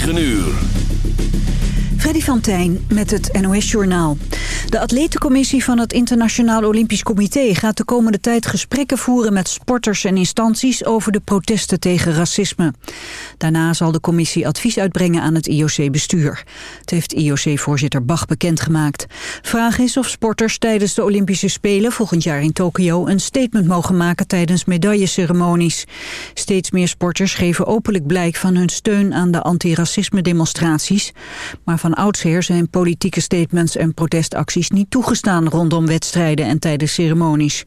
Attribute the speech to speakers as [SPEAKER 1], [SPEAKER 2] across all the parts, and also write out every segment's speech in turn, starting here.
[SPEAKER 1] 9 uur.
[SPEAKER 2] Freddy van Tijn met het NOS-journaal. De atletencommissie van het Internationaal Olympisch Comité... gaat de komende tijd gesprekken voeren met sporters en instanties... over de protesten tegen racisme. Daarna zal de commissie advies uitbrengen aan het IOC-bestuur. Het heeft IOC-voorzitter Bach bekendgemaakt. Vraag is of sporters tijdens de Olympische Spelen... volgend jaar in Tokio een statement mogen maken... tijdens medailleceremonies. Steeds meer sporters geven openlijk blijk van hun steun... aan de antiracisme-demonstraties. Maar van oudsher zijn politieke statements en protestacties niet toegestaan rondom wedstrijden en tijdens ceremonies.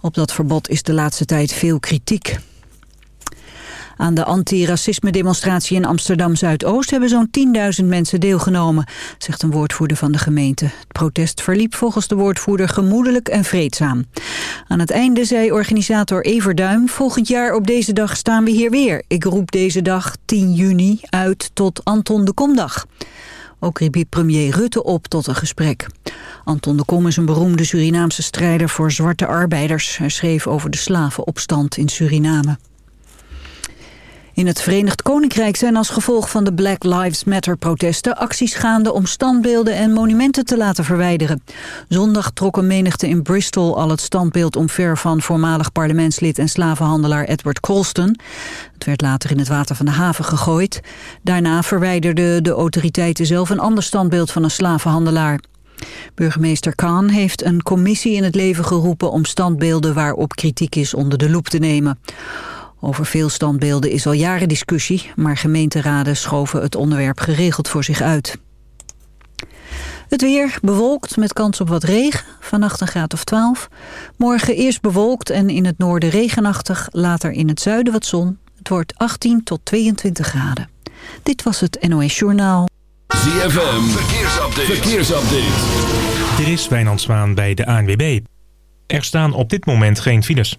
[SPEAKER 2] Op dat verbod is de laatste tijd veel kritiek. Aan de anti-racisme-demonstratie in Amsterdam-Zuidoost hebben zo'n 10.000 mensen deelgenomen, zegt een woordvoerder van de gemeente. Het protest verliep volgens de woordvoerder gemoedelijk en vreedzaam. Aan het einde zei organisator Everduim, volgend jaar op deze dag staan we hier weer. Ik roep deze dag, 10 juni, uit tot Anton de Komdag. Ook riep premier Rutte op tot een gesprek. Anton de Kom is een beroemde Surinaamse strijder voor zwarte arbeiders. Hij schreef over de slavenopstand in Suriname. In het Verenigd Koninkrijk zijn als gevolg van de Black Lives Matter-protesten acties gaande om standbeelden en monumenten te laten verwijderen. Zondag trok een menigte in Bristol al het standbeeld omver van voormalig parlementslid en slavenhandelaar Edward Colston. Het werd later in het water van de haven gegooid. Daarna verwijderden de autoriteiten zelf een ander standbeeld van een slavenhandelaar. Burgemeester Khan heeft een commissie in het leven geroepen om standbeelden waarop kritiek is onder de loep te nemen. Over veel standbeelden is al jaren discussie, maar gemeenteraden schoven het onderwerp geregeld voor zich uit. Het weer bewolkt met kans op wat regen, vannacht een graad of 12. Morgen eerst bewolkt en in het noorden regenachtig, later in het zuiden wat zon. Het wordt 18 tot 22 graden. Dit was het NOS Journaal.
[SPEAKER 1] ZFM, verkeersupdate. verkeersupdate.
[SPEAKER 3] Er is Wijnand Zwaan bij de ANWB. Er staan op dit moment geen files.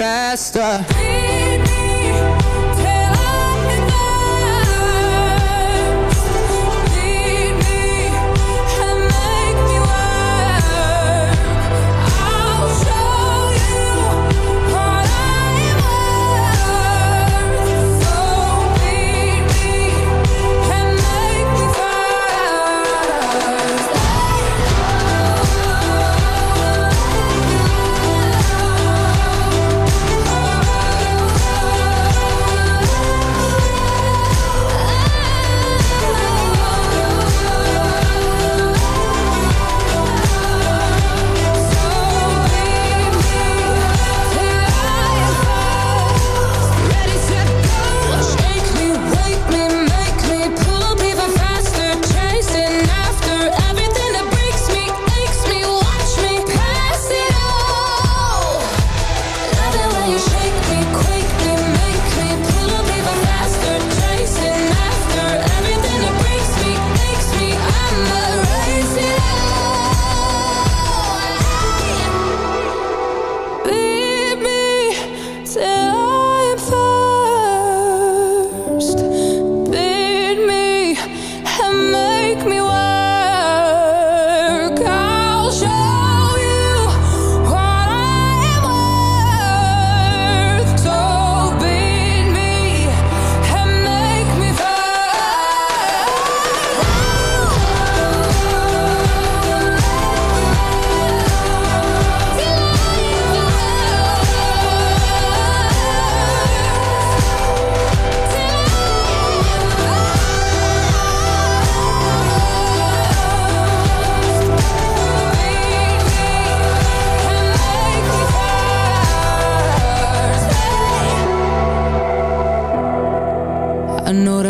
[SPEAKER 4] faster.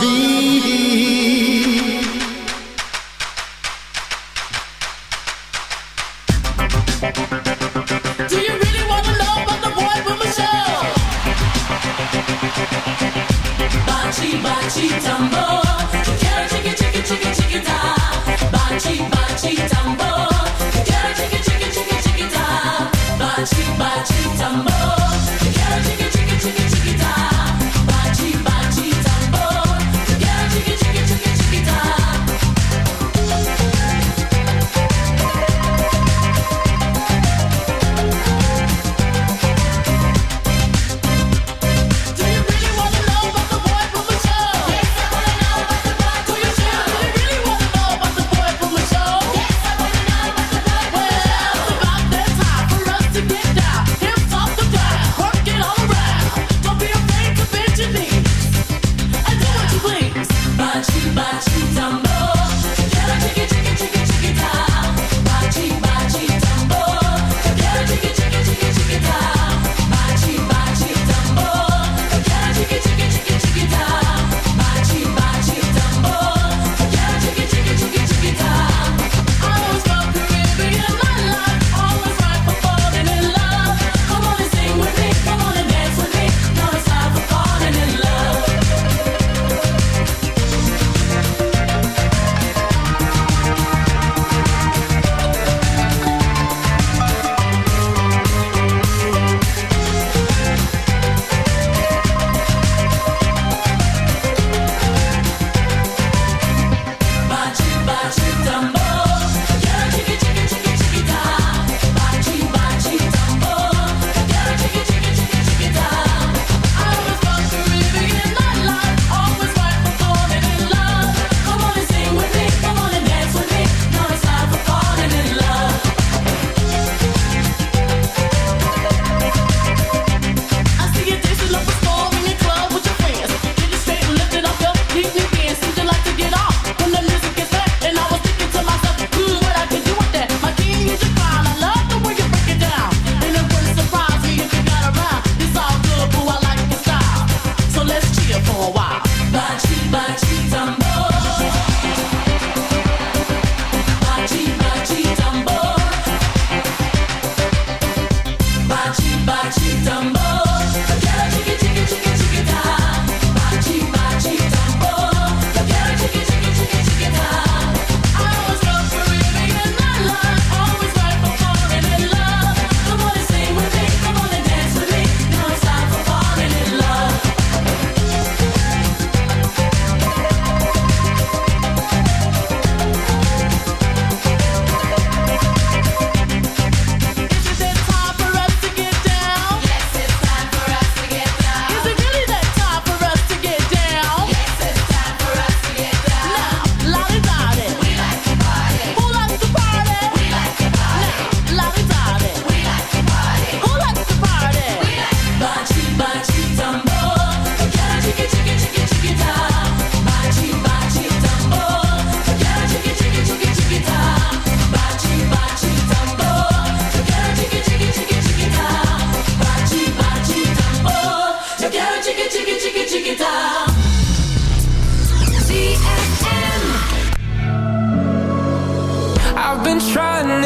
[SPEAKER 5] The.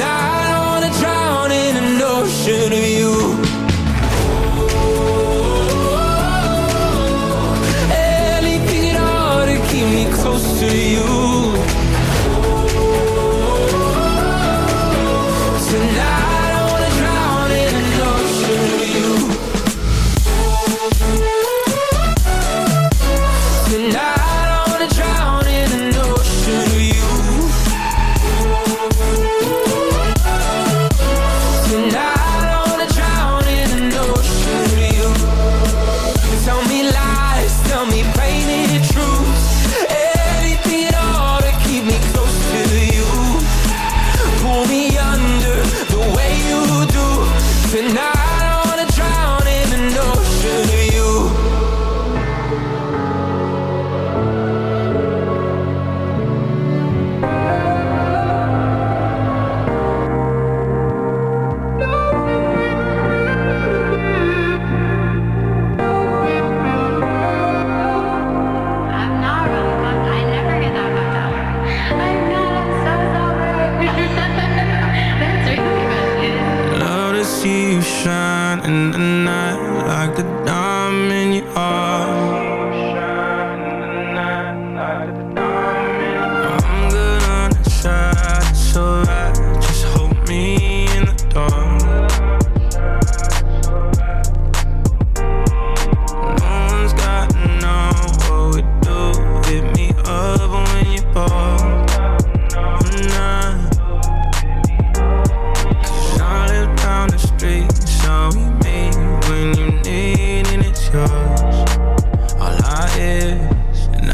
[SPEAKER 6] night.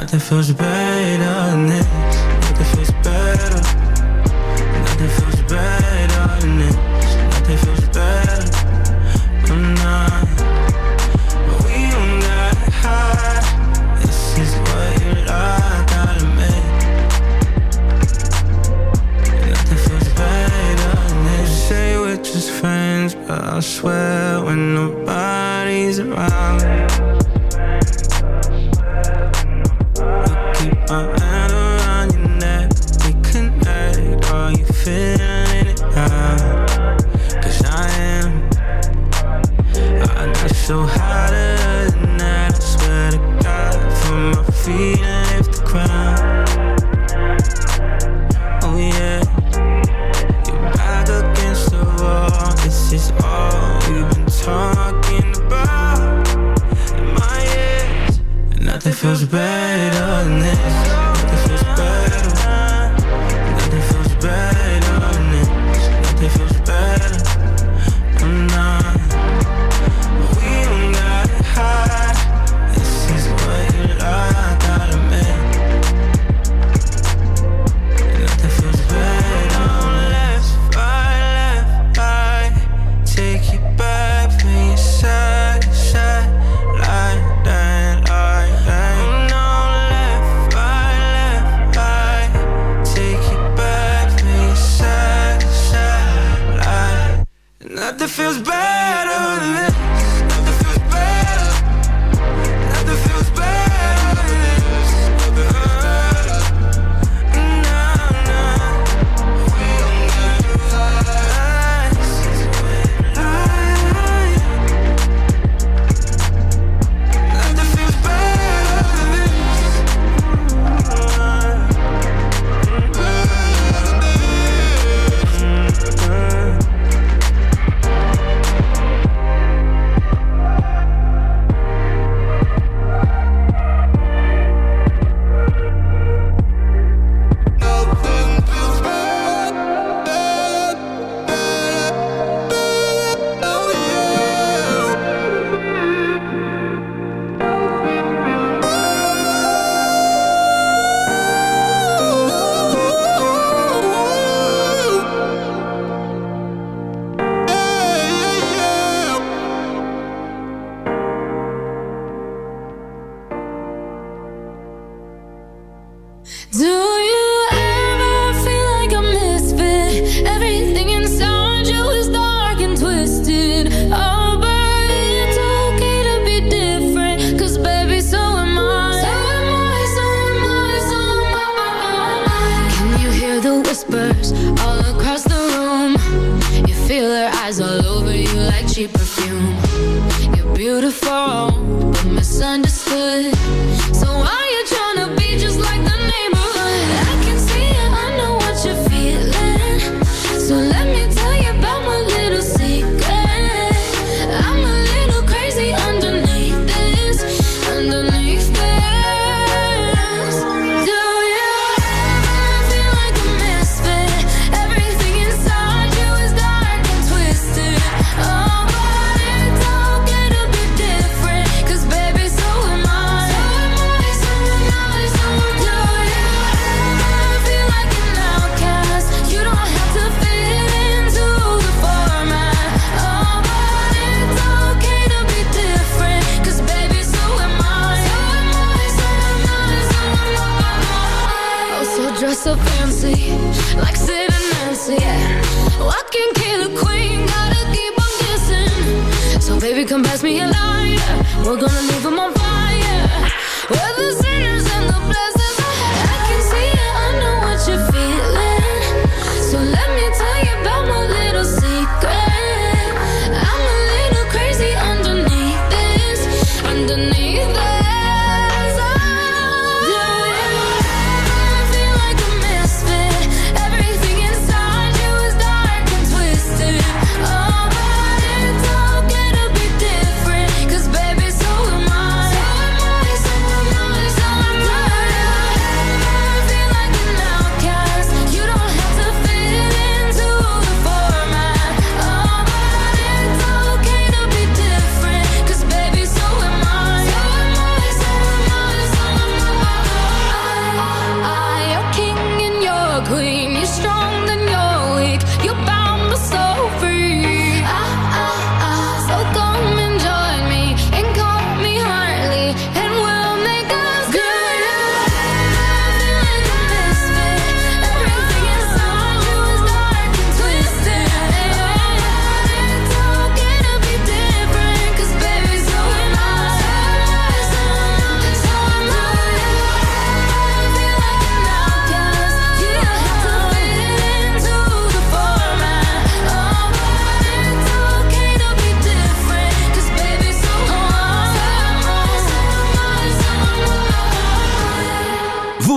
[SPEAKER 4] that feels better than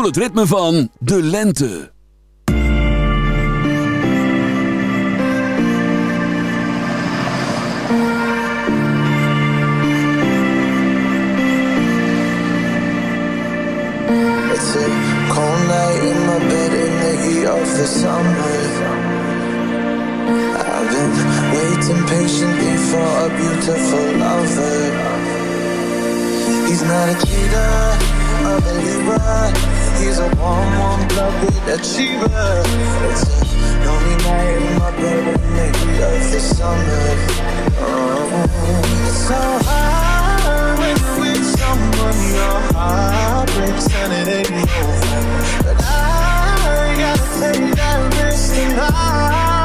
[SPEAKER 7] het ritme van de lente.
[SPEAKER 8] It's a cold night in my bed in the heat of the summer. I've been waiting patiently for a beautiful lover. He's not a cheater a believer. He's a warm, warm blooded achiever. It's a lonely night in my bed the heat of the summer. Oh, it's so hard when you're with someone your heart breaks and it ain't over. But I gotta take that risk tonight.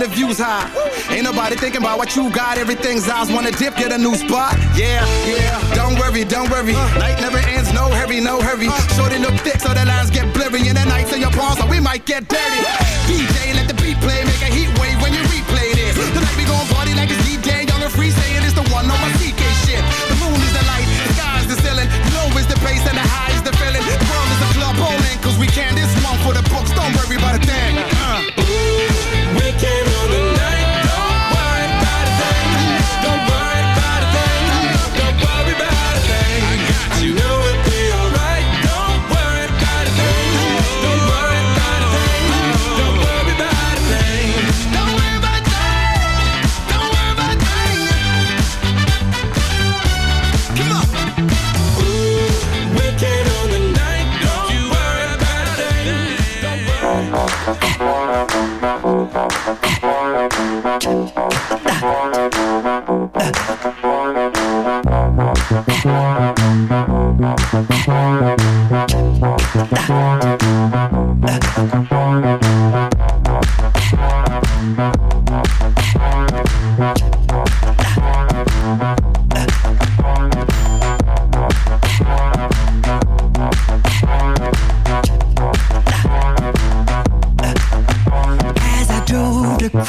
[SPEAKER 1] the
[SPEAKER 6] views high. Ain't nobody thinking about what you got. Everything's eyes wanna dip, get a new spot. Yeah, yeah. Don't worry, don't worry. Night never ends, no hurry, no hurry. Shorty look thick, so the lines get blurry. And the nights in your palms, so we might get dirty. DJ, let the beat play, make a heat wave when you replay this. Tonight we gon' party like it's DJ.